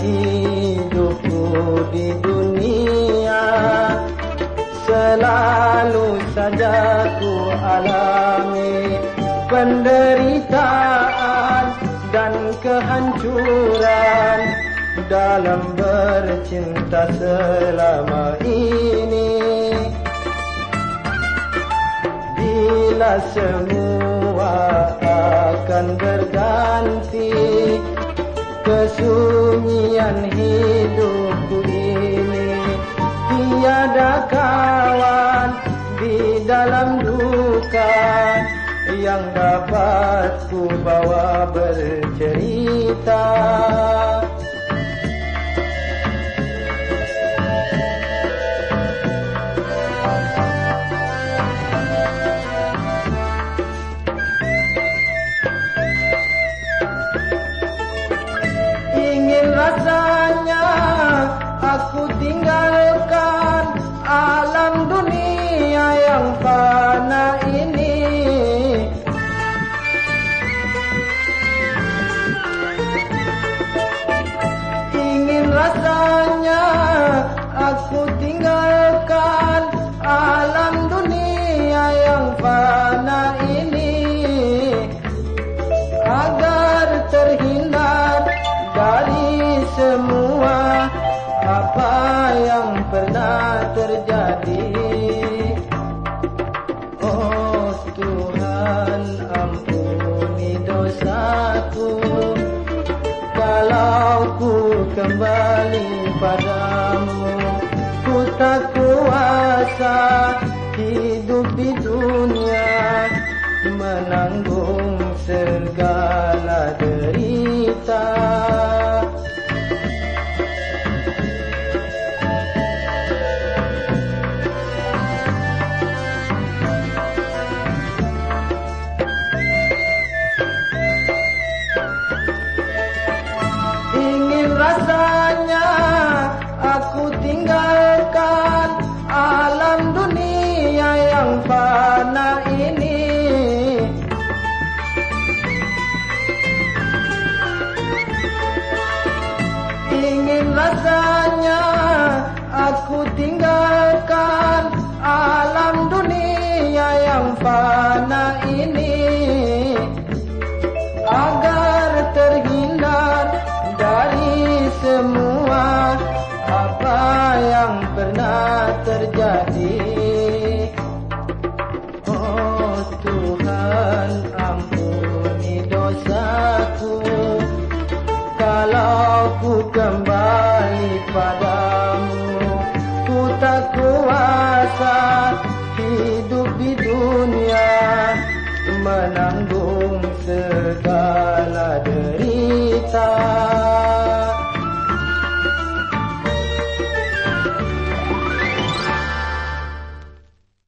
hidupku di dunia? Selalu saja ku alami penderitaan dan kehancuran Dalam bercinta selama ini. Bila semua akan berganti kesunyian hidupku ini. Tiada kawan di dalam duka yang dapat ku bawa bercerita aku tinggalkan alam dunia yang fana ini. Ingin rasanya aku tinggalkan alam dunia yang fana ini. Agar terhindar dari semua Kalau ku kembali padamu Ku tak kuasa hidup di dunia Menanggung segala derita ingin menanggung segala derita